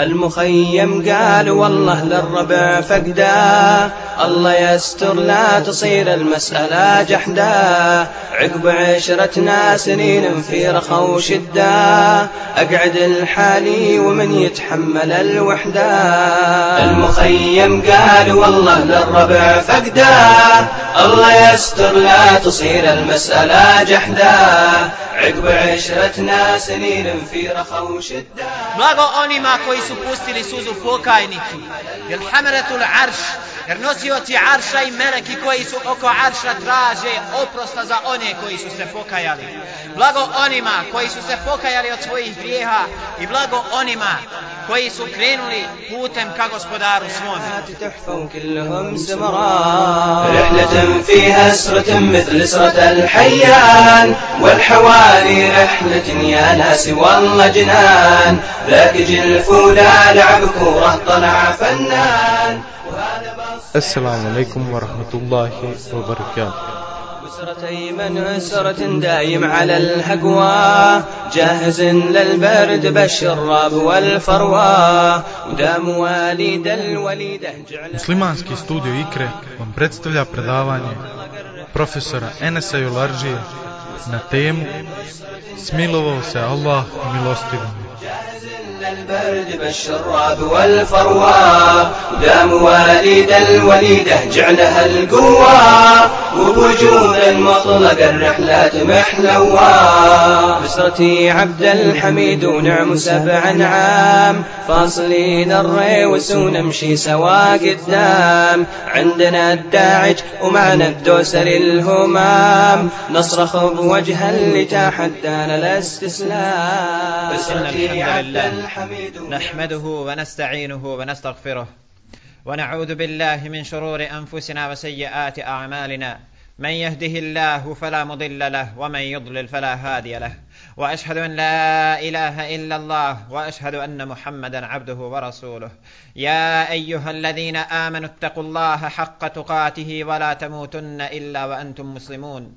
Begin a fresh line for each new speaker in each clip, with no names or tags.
المخيم قال والله للربع فقدا الله يستر لا تصير المسألة جحدا. عقب عشرتنا سنين في رخا وشدة أقعد الحالي ومن يتحمل الوحدة. المخيم قال والله للربع فقدا الله يستر لا تصير المسألة جحدا. عقب عشرتنا سنين في رخا وشدة.
Blago onima koji su pustili suzu pokajnicu, jer hameratul arš, jer nosioci arša i meleki koji su oko arša traže oprosta za one koji su se pokajali. Blago onima koji su se pokajali od svojih grijeha i blago onima koji su krenuli putem ka gospodaru svome.
تحفوا كلهم زمران رحلة فيها أسرة مثل أسرة الحيان والحواري رحلة يا ناس والله جنان ذاك جلفونا لعب كورة طلع فنان. وهذا بص
السلام عليكم ورحمة الله وبركاته.
أسرة أيمن أسرة دايم على الهقوى جاهز للبرد بالشراب والفروى. ودام والد الوليدة
Muslimanski studio Ikre vam predstavlja predavanje profesora Enesa Jolarđije na temu Smilovao se Allah milostivom.
البرد بالشراب والفروى. ودام والد الوليدة جعلها القوة وبوجود المطلق الرحلات محلوة بسرتي عبد الحميد ونعم سبع عام. فاصلين الريوس ونمشي سوا قدام عندنا الداعج ومعنا الدوسر الهمام. نصرخ بوجه اللي تحدانا الاستسلام. بسرتي عبد الحميد
نحمده ونستعينه ونستغفره ونعوذ بالله من شرور أنفسنا وسيئات أعمالنا. من يهده الله فلا مضل له ومن يضلل فلا هادي له. وأشهد أن لا إله إلا الله وأشهد أن محمدا عبده ورسوله. يا أيها الذين آمنوا اتقوا الله حق تقاته ولا تموتن إلا وأنتم مسلمون.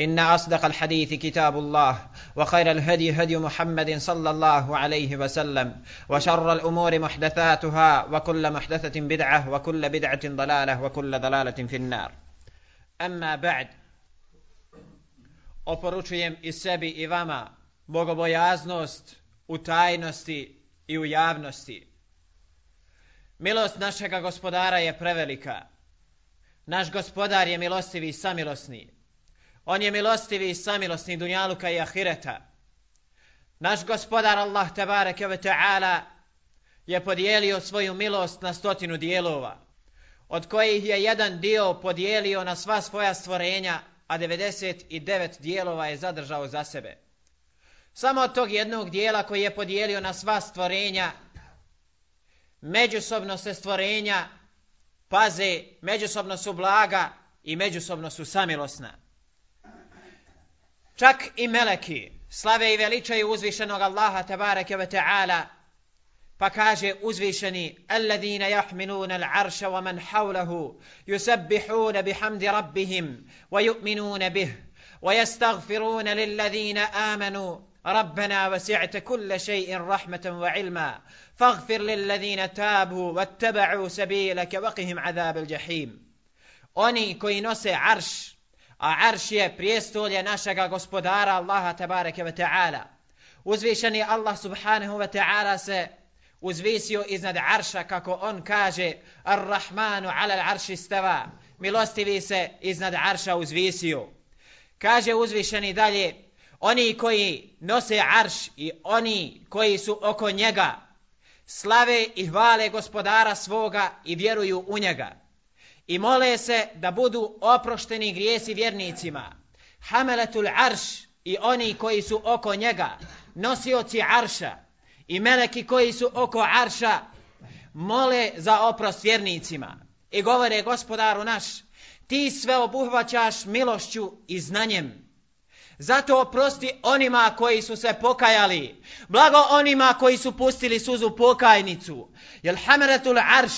ان اصدق الحديث كتاب الله وخير الهدي هدي محمد صلى الله عليه وسلم وشر الامور محدثاتها وكل محدثه بدعه وكل بدعه ضلاله وكل ضلاله في النار اما بعد oporučujem i sebi i vama bogobojaznost u tajnosti i u javnosti. Milost našega gospodara je prevelika. Naš gospodar je milostivi i samilosni. On je milostivi i samilosni dunjaluka i ahireta. Naš gospodar Allah tabareke ve ta'ala je podijelio svoju milost na stotinu dijelova, od kojih je jedan dio podijelio na sva svoja stvorenja, a 99 dijelova je zadržao za sebe. Samo od tog jednog dijela koji je podijelio na sva stvorenja, međusobno se stvorenja paze, međusobno su blaga i međusobno su samilosna. Čak i meleki slave i veličaju uzvišenog Allaha tabareke ve ta'ala, pa kaže uzvišeni alladina yahmiluna al-arsha wa man hawlahu yusabbihuna bihamdi rabbihim wa yu'minuna bih wa yastaghfiruna lilladina amanu ربنا وسعت كل شيء رحمة وعلما فاغفر للذين تابوا واتبعوا سبيلك وقهم عذاب الجحيم Oni koji nose arš, a arš je prijestolje našega gospodara Allaha tabareke ve ta'ala. Uzvišeni Allah subhanahu wa ta'ala se uzvisio iznad arša kako on kaže Ar-Rahmanu ala l'arši stava. Milostivi se iznad arša uzvisio. Kaže uzvišeni dalje oni koji nose arš i oni koji su oko njega slave i hvale gospodara svoga i vjeruju u njega i mole se da budu oprošteni grijesi vjernicima hameletul arš i oni koji su oko njega nosioci arša i meleki koji su oko arša mole za oprost vjernicima i govore gospodaru naš, ti sve obuhvaćaš milošću i znanjem. Zato oprosti onima koji su se pokajali. Blago onima koji su pustili suzu pokajnicu. Jel hameratul arš,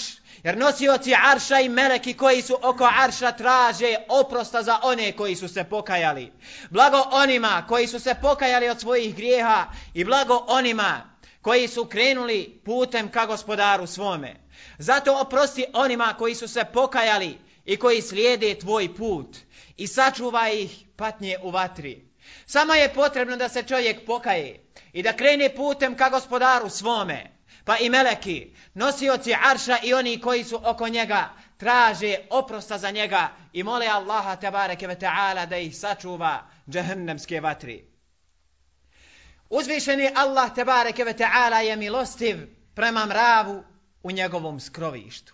jer nosioci arša i meleki koji su oko arša traže oprosta za one koji su se pokajali. Blago onima koji su se pokajali od svojih grijeha i blago onima koji su krenuli putem ka gospodaru svome. Zato oprosti onima koji su se pokajali i koji slijede tvoj put i sačuvaj ih patnje u vatri. Samo je potrebno da se čovjek pokaje i da krene putem ka gospodaru svome. Pa i meleki, nosioci arša i oni koji su oko njega, traže oprosta za njega i mole Allaha tabareke ve ta'ala da ih sačuva džahnemske vatri. Uzvišeni Allah tabareke ve ta'ala je milostiv prema mravu u njegovom skrovištu.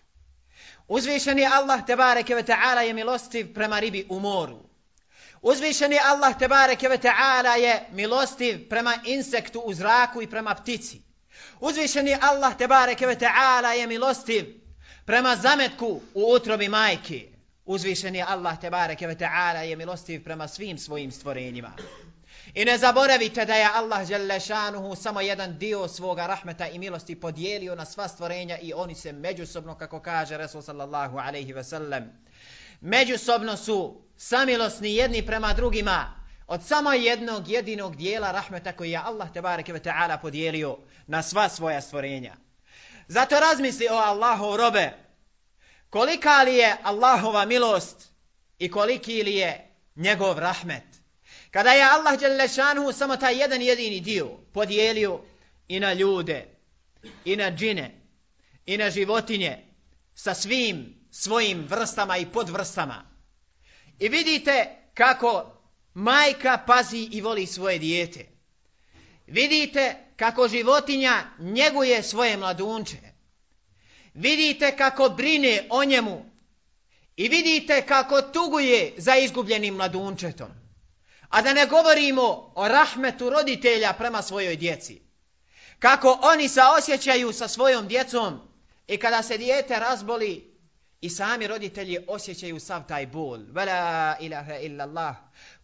Uzvišeni Allah tebareke ve ta'ala je milostiv prema ribi u moru. Uzvišeni Allah tebareke ve ta'ala je milostiv prema insektu u zraku i prema ptici. Uzvišeni Allah te bareke ve ta'ala je milostiv prema zametku u utrobi majke. Uzvišeni Allah te bareke ve ta'ala je milostiv prema svim svojim stvorenjima. I ne zaboravite da je Allah Đelešanuhu samo jedan dio svoga rahmeta i milosti podijelio na sva stvorenja i oni se međusobno, kako kaže Resul sallallahu alaihi ve sellem, međusobno su samilosni jedni prema drugima od samo jednog jedinog dijela rahmeta koji je Allah tebareke ve ta'ala podijelio na sva svoja stvorenja. Zato razmisli o Allahov robe, kolika li je Allahova milost i koliki li je njegov rahmet. Kada je Allah Đelešanhu samo taj jedan jedini dio podijelio i na ljude, i na džine, i na životinje, sa svim svojim vrstama i podvrstama. I vidite kako majka pazi i voli svoje dijete. Vidite kako životinja njeguje svoje mladunče. Vidite kako brine o njemu. I vidite kako tuguje za izgubljenim mladunčetom. A da ne govorimo o rahmetu roditelja prema svojoj djeci. Kako oni se osjećaju sa svojom djecom i kada se dijete razboli, I sami roditelji osjećaju sav taj bol. Vela ilaha illa Allah.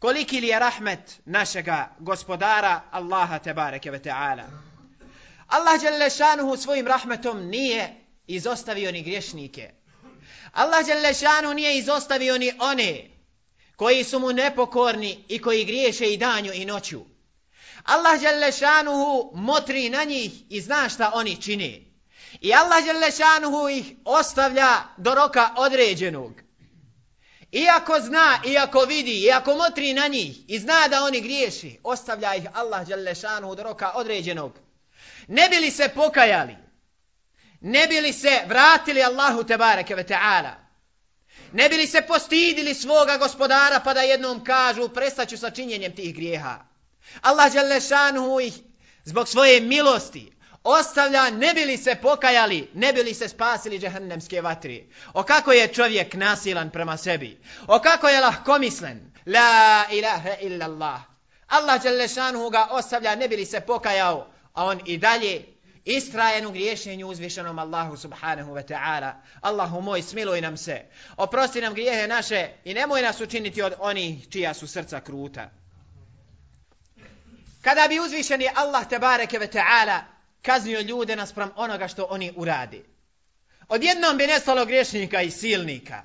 Koliki li je rahmet našega gospodara Allaha tebareke ve ta'ala. Allah Đelešanuhu svojim rahmetom nije izostavio ni griješnike. Allah Đelešanuhu nije izostavio ni one koji su mu nepokorni i koji griješe i danju i noću. Allah Đelešanuhu motri na njih i zna šta oni čini. I Allah Đelešanuhu ih ostavlja do roka određenog. Iako zna, iako vidi, iako motri na njih i zna da oni griješi, ostavlja ih Allah Đalešanu od roka određenog. Ne bili se pokajali, ne bili se vratili Allahu Tebareke ve Teala, ne bili se postidili svoga gospodara pa da jednom kažu prestaću sa činjenjem tih grijeha. Allah Đalešanu ih zbog svoje milosti, ostavlja ne bili se pokajali, ne bili se spasili džehennemske vatri. O kako je čovjek nasilan prema sebi. O kako je lahkomislen. La ilaha illallah. Allah. Allah Đelešanuhu ga ostavlja ne bili se pokajao, a on i dalje istrajen u griješenju uzvišenom Allahu subhanahu wa ta'ala. Allahu moj, smiluj nam se. Oprosti nam grijehe naše i nemoj nas učiniti od onih čija su srca kruta. Kada bi uzvišeni Allah tebareke ve ta'ala kaznio ljude naspram onoga što oni uradi. Odjednom bi nestalo griješnika i silnika.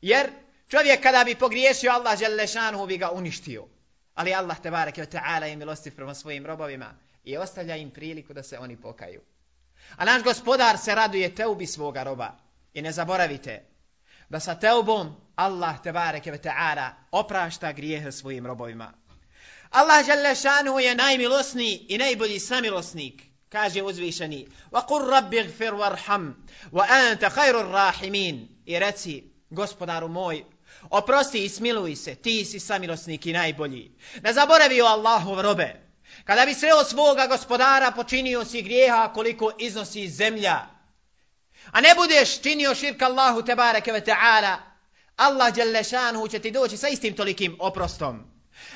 Jer čovjek kada bi pogriješio Allah Želešanu bi ga uništio. Ali Allah tebareke ve ta'ala je milostiv prema svojim robovima i ostavlja im priliku da se oni pokaju. A naš gospodar se raduje teubi svoga roba. I ne zaboravite da sa teubom Allah tebareke ve ta'ala oprašta grijehe svojim robovima. Allah Želešanu je najmilosniji i najbolji samilosnik kaže uzvišeni وَقُلْ qur اغْفِرْ وَرْحَمْ warham wa anta khairur rahimin. I reci gospodaru moj oprosti i smiluj se ti si samilosnik i najbolji. Ne zaboravi o Allahu robe. Kada bi sreo svoga gospodara počinio si grijeha koliko iznosi zemlja. A ne budeš činio širka Allahu tebareke ve ta'ala Allah Đelešanu će ti doći sa istim tolikim oprostom.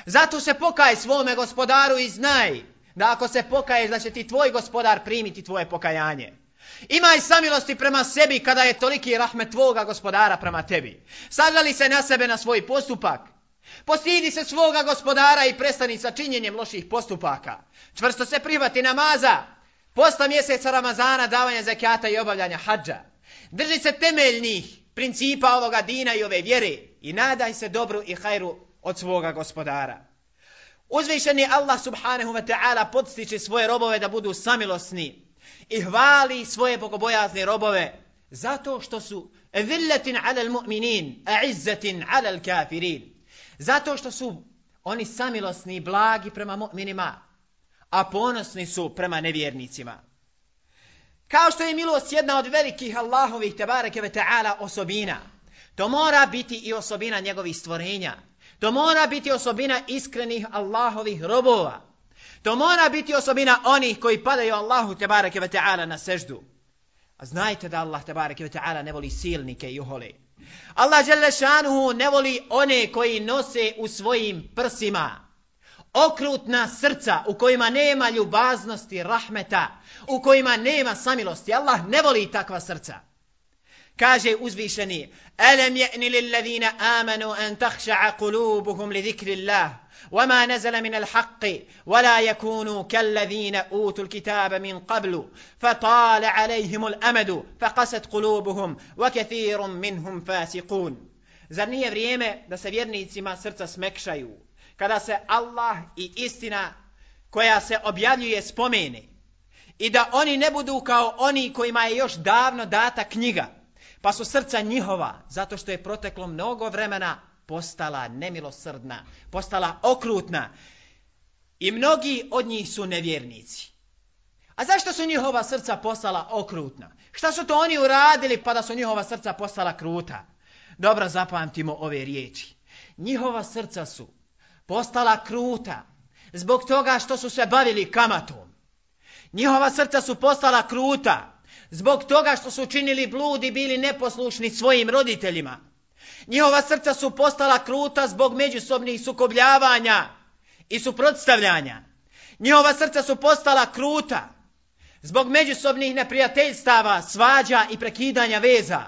Zato se pokaj svome gospodaru i znaj da ako se pokaješ da će ti tvoj gospodar primiti tvoje pokajanje. Imaj samilosti prema sebi kada je toliki rahmet tvoga gospodara prema tebi. Sažali se na sebe na svoj postupak. Postidi se svoga gospodara i prestani sa činjenjem loših postupaka. Čvrsto se prihvati namaza. Posta mjeseca Ramazana, davanja zakata i obavljanja hađa. Drži se temeljnih principa ovoga dina i ove vjere i nadaj se dobru i hajru od svoga gospodara. Uzvišeni Allah subhanahu wa ta'ala podstiče svoje robove da budu samilosni i hvali svoje bogobojazne robove zato što su evillatin ala mu'minin a izzatin ala kafirin zato što su oni samilosni i blagi prema mu'minima a ponosni su prema nevjernicima. Kao što je milost jedna od velikih Allahovih tebareke ve ta'ala osobina to mora biti i osobina njegovih stvorenja to mora biti osobina iskrenih Allahovih robova To mora biti osobina onih koji padaju Allahu tebareke ve ta'ala na seždu. A znajte da Allah tebareke ve ta'ala ne voli silnike i uhole. Allah žele šanuhu ne voli one koji nose u svojim prsima okrutna srca u kojima nema ljubaznosti, rahmeta, u kojima nema samilosti. Allah ne voli takva srca Kaže uzvišeni, Alam je'ni lillazina amanu an tahša'a kulubuhum li zikri Allah, وما نزل من الحق ولا يكونوا كالذين أوتوا الكتاب من قبل فطال عليهم الأمد فقست قلوبهم وكثير منهم فاسقون Zar nije vrijeme da se vjernicima srca smekšaju, kada se Allah i istina koja se objavljuje spomene, i da oni ne budu kao oni kojima je još davno data knjiga, pa su srca njihova, zato što je proteklo mnogo vremena postala nemilosrdna, postala okrutna i mnogi od njih su nevjernici. A zašto su njihova srca postala okrutna? Šta su to oni uradili pa da su njihova srca postala kruta? Dobro zapamtimo ove riječi. Njihova srca su postala kruta zbog toga što su se bavili kamatom. Njihova srca su postala kruta zbog toga što su činili blud i bili neposlušni svojim roditeljima. Njihova srca su postala kruta zbog međusobnih sukobljavanja i suprotstavljanja. Njihova srca su postala kruta zbog međusobnih neprijateljstava, svađa i prekidanja veza.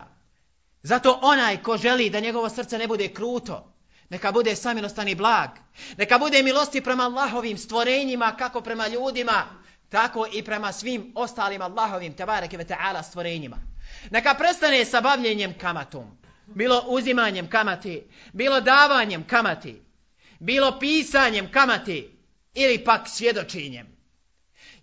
Zato onaj ko želi da njegovo srce ne bude kruto, neka bude samilostan i blag, neka bude milosti prema Allahovim stvorenjima kako prema ljudima, tako i prema svim ostalim Allahovim tabareke ve ta'ala stvorenjima. Neka prestane sa bavljenjem kamatom, bilo uzimanjem kamati, bilo davanjem kamati, bilo pisanjem kamati ili pak svjedočinjem.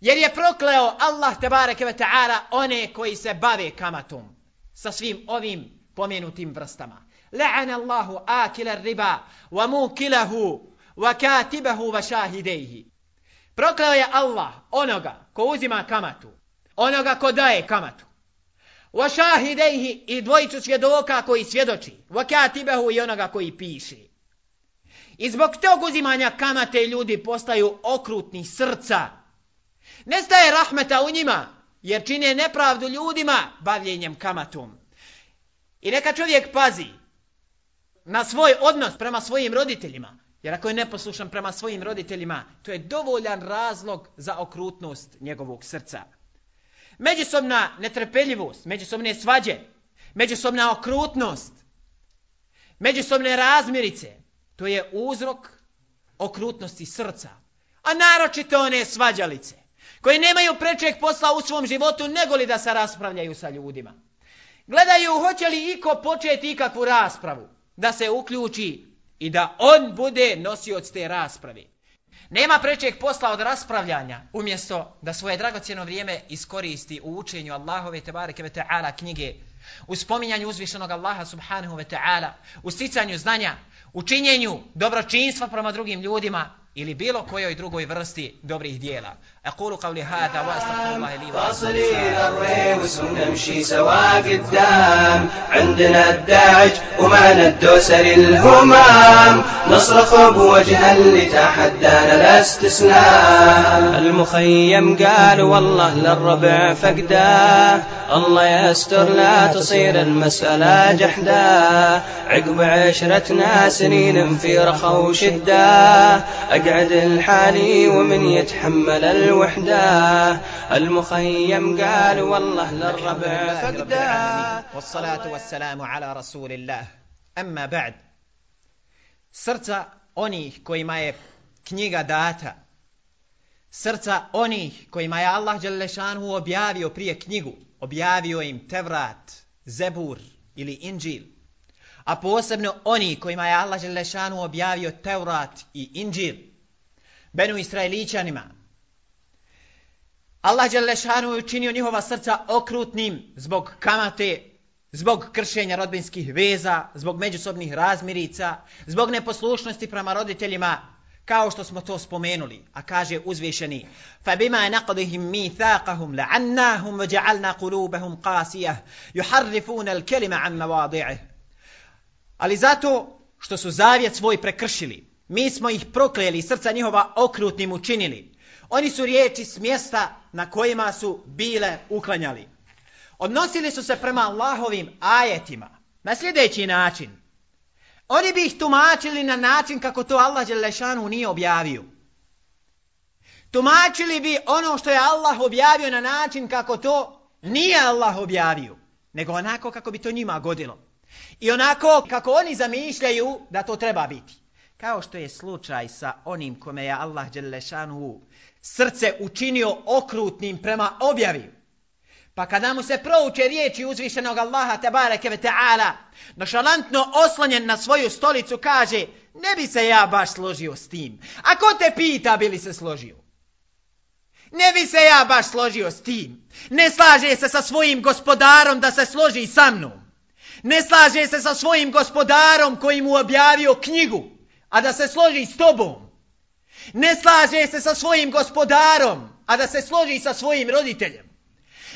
Jer je prokleo Allah tebareke ve ta'ala one koji se bave kamatom sa svim ovim pomenutim vrstama. La'ana Allahu akila riba wa mukilahu wa katibahu wa shahidehi. Prokleo je Allah onoga ko uzima kamatu, onoga ko daje kamatu, wa shahidejhi i dvojicu svjedoka koji svjedoči, wa katibahu i onoga koji piše. I zbog tog uzimanja kamate ljudi postaju okrutni srca. Nestaje rahmeta u njima, jer čine nepravdu ljudima bavljenjem kamatom. I neka čovjek pazi na svoj odnos prema svojim roditeljima, jer ako je neposlušan prema svojim roditeljima, to je dovoljan razlog za okrutnost njegovog srca. Međusobna netrpeljivost, međusobne svađe, međusobna okrutnost, međusobne razmirice, to je uzrok okrutnosti srca. A naročito one svađalice, koji nemaju prečeg posla u svom životu, nego li da se raspravljaju sa ljudima. Gledaju hoće li iko početi ikakvu raspravu, da se uključi i da on bude nosioc te rasprave. Nema prečeg posla od raspravljanja, umjesto da svoje dragocjeno vrijeme iskoristi u učenju Allahove tebareke ve ta'ala knjige, u spominjanju uzvišenog Allaha subhanahu ve ta'ala, u sticanju znanja, u činjenju dobročinstva prema drugim ljudima ili bilo kojoj drugoj vrsti dobrih dijela. أقول قولي هذا وأستغفر الله لي
واصلين الريوس ونمشي سوا قدام عندنا الداعج وما ندوسر الهمام نصرخ بوجه اللي تحدانا الاستسلام المخيم قال والله للربع فقداه الله يستر لا تصير المسألة جحدا. عقب عشرتنا سنين في رخا وشدة أقعد الحالي ومن يتحمل الوحدة المخيم قال والله للربع فقدا
والصلاة والسلام على رسول الله أما بعد srca onih kojima je knjiga data, srca onih kojima je Allah Đelešanu objavio prije knjigu, objavio im Tevrat, Zebur ili Inđil, a posebno oni kojima je Allah Đelešanu objavio Tevrat i Inđil, Benu Israelićanima. Allah Đelešanu je učinio njihova srca okrutnim zbog kamate, zbog kršenja rodbinskih veza, zbog međusobnih razmirica, zbog neposlušnosti prema roditeljima, kao što smo to spomenuli, a kaže uzvišeni فَبِمَا نَقْضِهِمْ مِيثَاقَهُمْ لَعَنَّاهُمْ وَجَعَلْنَا قُلُوبَهُمْ قَاسِيَةً يُحَرِّفُونَ الْكَلِمَ عَنْ مَوَاضِعِهِ Ali zato što su zavjet svoj prekršili, mi smo ih proklijeli, srca njihova okrutnim učinili. Oni su riječi s mjesta na kojima su bile uklanjali. Odnosili su se prema Allahovim ajetima na sljedeći način – Oni bi ih tumačili na način kako to Allah Đelešanu nije objavio. Tumačili bi ono što je Allah objavio na način kako to nije Allah objavio, nego onako kako bi to njima godilo. I onako kako oni zamišljaju da to treba biti. Kao što je slučaj sa onim kome je Allah Đelešanu srce učinio okrutnim prema objavi. Pa kada mu se prouče riječi uzvišenog Allaha tabareke ve ta'ala, nošalantno oslonjen na svoju stolicu kaže, ne bi se ja baš složio s tim. A ko te pita bi li se složio? Ne bi se ja baš složio s tim. Ne slaže se sa svojim gospodarom da se složi sa mnom. Ne slaže se sa svojim gospodarom koji mu objavio knjigu, a da se složi s tobom. Ne slaže se sa svojim gospodarom, a da se složi sa svojim roditeljem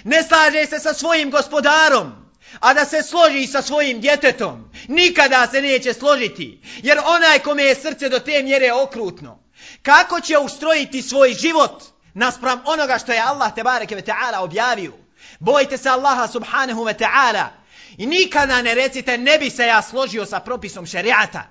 ne slaže se sa svojim gospodarom, a da se složi sa svojim djetetom, nikada se neće složiti, jer onaj kome je srce do te mjere okrutno, kako će ustrojiti svoj život naspram onoga što je Allah te bareke ve ta'ala objavio? Bojte se Allaha subhanahu ve ta'ala i nikada ne recite ne bi se ja složio sa propisom šerijata,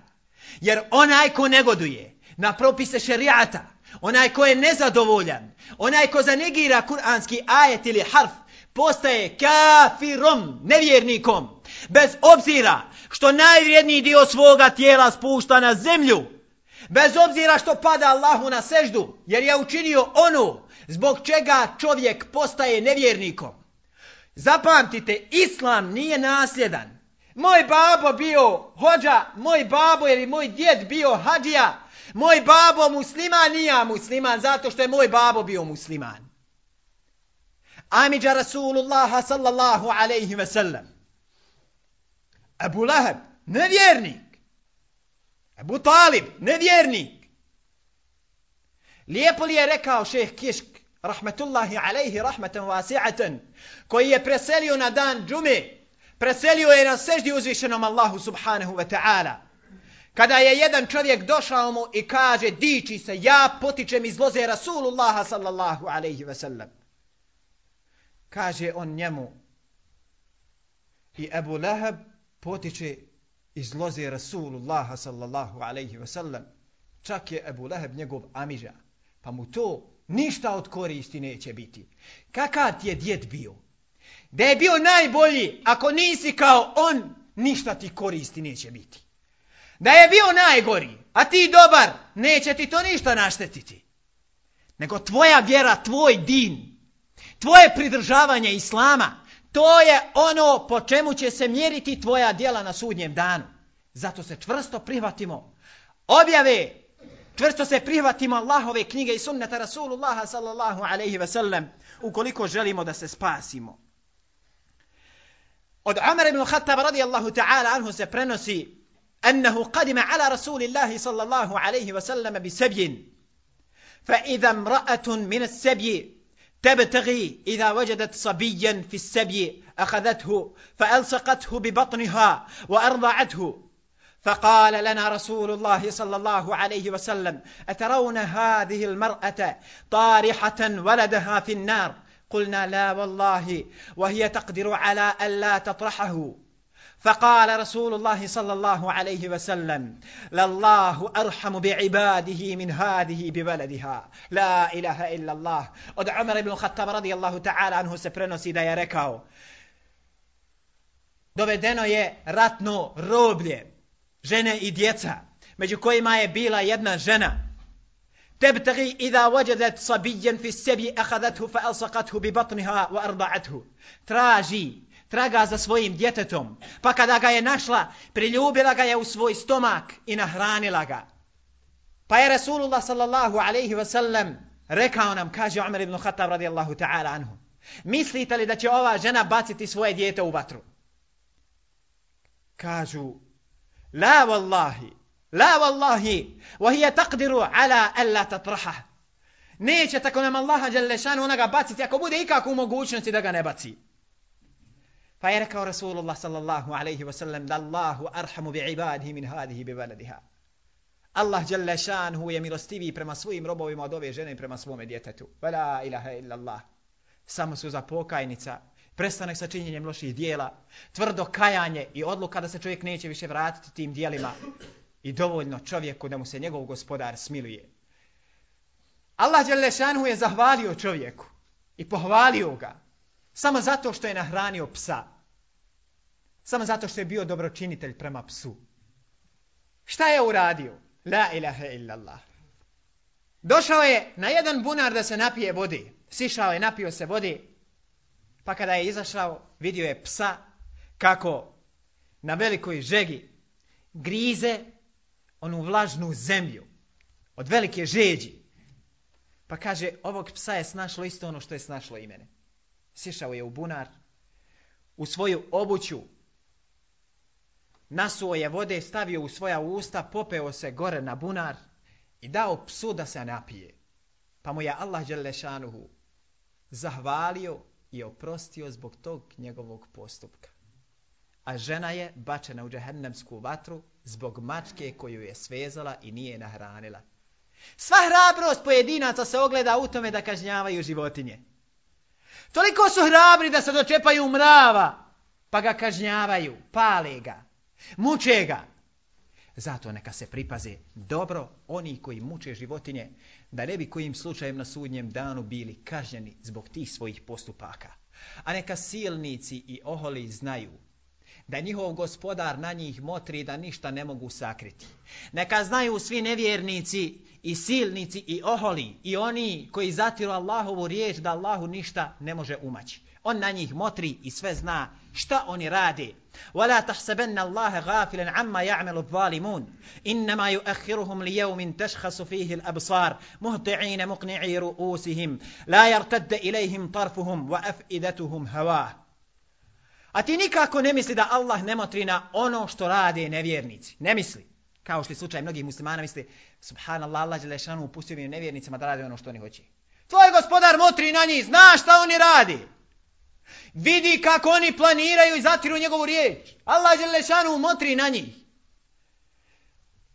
jer onaj ko negoduje na propise šerijata, onaj ko je nezadovoljan, onaj ko zanegira kuranski ajet ili harf, postaje kafirom, nevjernikom, bez obzira što najvrijedniji dio svoga tijela spušta na zemlju, bez obzira što pada Allahu na seždu, jer je učinio onu zbog čega čovjek postaje nevjernikom. Zapamtite, Islam nije nasljedan. Moj babo bio hođa, moj babo ili moj djed bio hađija, moj babo musliman, nija musliman zato što je moj babo bio musliman. Amidža Rasulullaha sallallahu alaihi ve sellem. Abu Lahab, nevjernik. Abu Talib, nevjernik. Lijepo li je rekao šeh Kišk, rahmetullahi alaihi rahmeten vasi'atan, koji je preselio na dan džume, preselio je na seždi uzvišenom Allahu subhanahu wa ta'ala. Kada je jedan čovjek došao mu i kaže, diči se, ja potičem iz loze Rasulullaha sallallahu alaihi wa sallam. Kaže on njemu i Ebu Leheb potiče iz loze Rasulullaha sallallahu alaihi wa sallam. Čak je Ebu Leheb njegov amiža pa mu to ništa od koristi neće biti. Kakav ti je djed bio? Da je bio najbolji ako nisi kao on ništa ti koristi neće biti da je bio najgori a ti dobar neće ti to ništa naštetiti nego tvoja vjera, tvoj din tvoje pridržavanje islama, to je ono po čemu će se mjeriti tvoja djela na sudnjem danu. Zato se čvrsto prihvatimo objave, čvrsto se prihvatimo Allahove knjige i sunneta Rasulullaha sallallahu alaihi ve sellem, ukoliko želimo da se spasimo. Od Umar ibn Khattab radijallahu ta'ala anhu se prenosi أنه قدم على رسول الله صلى الله عليه وسلم بسبي. فإذا امرأة من السبي تبتغي إذا وجدت صبيا في السبي أخذته فألصقته ببطنها وأرضعته. فقال لنا رسول الله صلى الله عليه وسلم أترون هذه المرأة طارحة ولدها في النار؟ قلنا لا والله وهي تقدر على ألا تطرحه. فقال رسول الله صلى الله عليه وسلم لله أرحم بعباده من هذه ببلدها. لا إله إلا الله. ود عمر بن الخطاب رضي الله تعالى عنه سبرنو سيدا يركاو dovedeno je ratno roblje, žene i djeca, među kojima je bila jedna žena تبتغي إذا وجدت صبيا في السبي أخذته فألصقته ببطنها وأرضعته traži traga za svojim djetetom, pa kada ga je našla, priljubila ga je u svoj stomak i nahranila ga. Pa je Rasulullah sallallahu alaihi wa sallam rekao nam, kaže Umar ibn Khattab radijallahu ta'ala anhu, mislite li da će ova žena baciti svoje djete u vatru? Kažu, la wallahi, la wallahi, wa hiya taqdiru ala alla tatraha. Neće tako nam Allaha dželle ona ga baciti ako bude ikako u mogućnosti da ga ne baci. Pa je rekao Rasulullah sallallahu alaihi wa sallam da Allahu arhamu bi ibadihi min hadihi bi valadiha. Allah jalla šanhu je milostiviji prema svojim robovima od ove žene i prema svome djetetu. Vala ilaha illa Allah. Samo su za pokajnica, prestanak sa činjenjem loših dijela, tvrdo kajanje i odluka da se čovjek neće više vratiti tim dijelima i dovoljno čovjeku da mu se njegov gospodar smiluje. Allah jalla je zahvalio čovjeku i pohvalio ga Samo zato što je nahranio psa. Samo zato što je bio dobročinitelj prema psu. Šta je uradio? La ilaha illallah. Došao je na jedan bunar da se napije vode. Sišao je, napio se vode. Pa kada je izašao, vidio je psa kako na velikoj žegi grize onu vlažnu zemlju od velike žeđi. Pa kaže, ovog psa je snašlo isto ono što je snašlo i mene sišao je u bunar, u svoju obuću, nasuo je vode, stavio u svoja usta, popeo se gore na bunar i dao psu da se napije. Pa mu je Allah Đelešanuhu zahvalio i oprostio zbog tog njegovog postupka. A žena je bačena u džehennemsku vatru zbog mačke koju je svezala i nije nahranila. Sva hrabrost pojedinaca se ogleda u tome da kažnjavaju životinje. Toliko su hrabri da se dočepaju mrava, pa ga kažnjavaju, pale ga, muče ga. Zato neka se pripaze dobro oni koji muče životinje, da ne bi kojim slučajem na sudnjem danu bili kažnjeni zbog tih svojih postupaka. A neka silnici i oholi znaju da njihov gospodar na njih motri da ništa ne mogu sakriti. Neka znaju svi nevjernici i silnici i oholi i oni koji zatiru Allahovu riječ da Allahu ništa ne može umaći. On na njih motri i sve zna šta oni rade. ولا تحسبن الله غافلا عما يعمل الظالمون إنما يؤخرهم ليوم تشخص فيه الأبصار مهطعين مقنعي رؤوسهم لا يرتد إليهم طرفهم وأفئدتهم هواه A ti nikako ne misli da Allah ne motri na ono što rade nevjernici. Ne misli. Kao što je slučaj mnogih muslimana misli, subhanallah, Allah Đelešanu upustio mi nevjernicama da rade ono što oni hoće. Tvoj gospodar motri na njih, zna šta oni radi. Vidi kako oni planiraju i zatiru njegovu riječ. Allah Đelešanu motri na njih.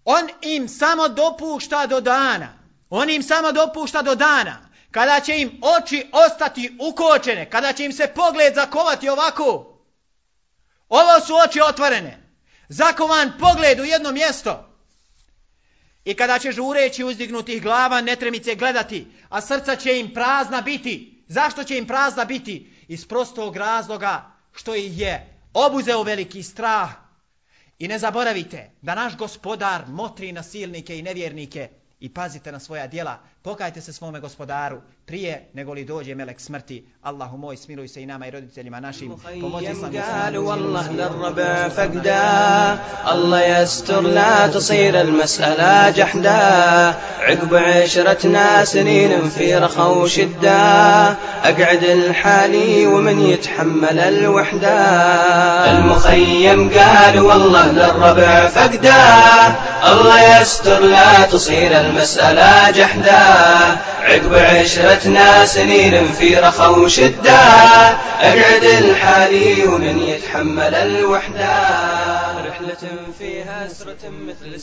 On im samo dopušta do dana. On im samo dopušta do dana. Kada će im oči ostati ukočene. Kada će im se pogled zakovati ovako. Ovo su oči otvorene. Zakovan pogled u jedno mjesto. I kada će žureći uzdignutih glava netremice gledati, a srca će im prazna biti. Zašto će im prazna biti? Iz prostog razloga što ih je obuzeo veliki strah. I ne zaboravite da naš gospodar motri na silnike i nevjernike i pazite na svoja djela. Pokajte se svome gospodaru prije nego li dođe melek smrti. Allahu moj, smiluj se i nama i roditeljima našim. Sam
والله للربع فقدا الله يستر لا تصير المسألة جحدا عقب عشرتنا سنين في رخا وشدة أقعد الحالي ومن يتحمل الوحدة المخيم قال والله للربع فقدا الله يستر لا تصير المسألة جحدا عقب عشرتنا سنين في رخا وشدة أقعد الحالي ومن يتحمل الوحدة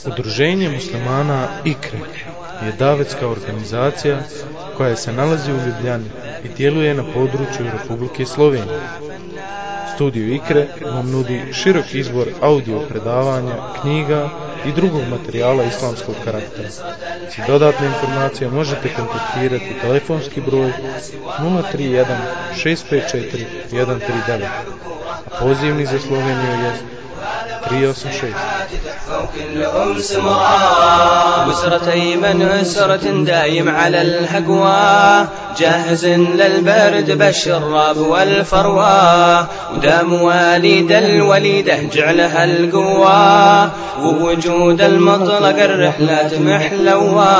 Udruženje muslimana IKRE je davetska organizacija koja se nalazi u Ljubljani i dijeli djeluje na području Republike Slovenije. Studio Ikre vam nudi širok izbor audio predavanja, knjiga i drugog materijala islamskog karaktera. Za dodatne informacije možete kontaktirati telefonski broj 031 654 139, a pozivni za Sloveniju je 386.
وكل أمس مراه مسرة أيمن أسرة دايم على الهقوى جاهز للبرد بالشراب والفروى ودام والد الوليدة جعلها القوى وبوجود المطلق الرحلات محلوى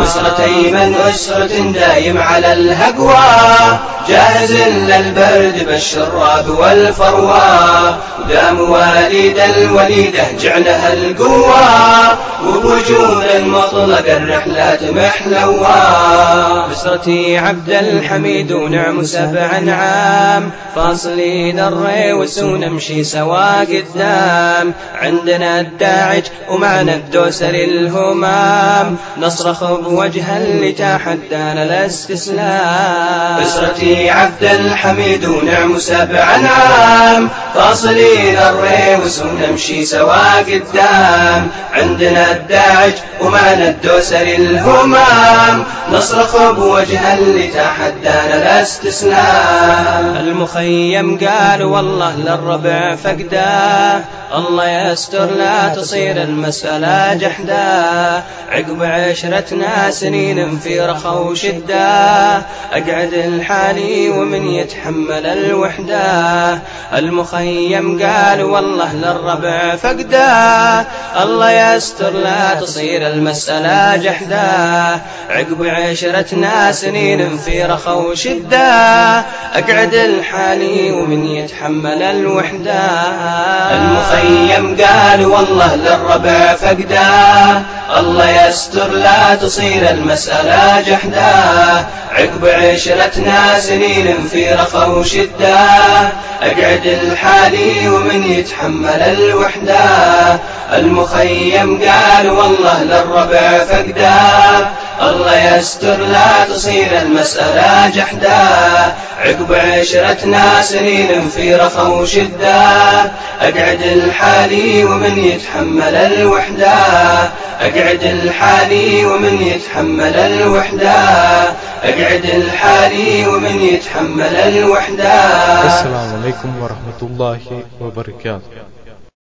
مسرة أيمن أسرة دايم على الهقوى جاهز للبرد بالشراب والفروى ودام والد الوليدة جعلها القوى وبوجود المطلق الرحلات محلوى بسرتي عبد الحميد ونعم سبع عام. فاصلي دري وسو نمشي سوا قدام عندنا الداعج ومعنا الدوسر الهمام. نصرخ بوجه اللي تحدانا الاستسلام. بسرتي عبد الحميد ونعم سبع عام. فاصلين الري وسو نمشي سوا قدام عندنا الداعج ومعنا الدوسر الهمام. نصرخ بوجه اللي تحدانا الاستسلام المخيم قال والله للربع فقده الله يستر لا تصير المسألة جحدا. عقب عشرتنا سنين في رخا وشدة. أقعد الحالي ومن يتحمل الوحدة. المخيم قال والله للربع فقده الله يستر لا تصير المسألة جحدا. عقب عشرتنا سنين في رخا وشدة أقعد الحالي ومن يتحمل الوحدة. المخيم قال والله للربع فقده الله يستر لا تصير المسألة جحدا. عقب عشرتنا سنين في رخا وشدة أقعد الحالي ومن يتحمل الوحدة. المخيم قال والله للربع فقده الله يستر لا تصير المسألة جحدا. عقب عشرتنا سنين في رخا وشدة. أقعد الحالي ومن يتحمل الوحدة. أقعد الحالي ومن يتحمل الوحدة. أقعد الحالي ومن يتحمل الوحدة.
alaikum wa rahmatullahi wa barakatuh.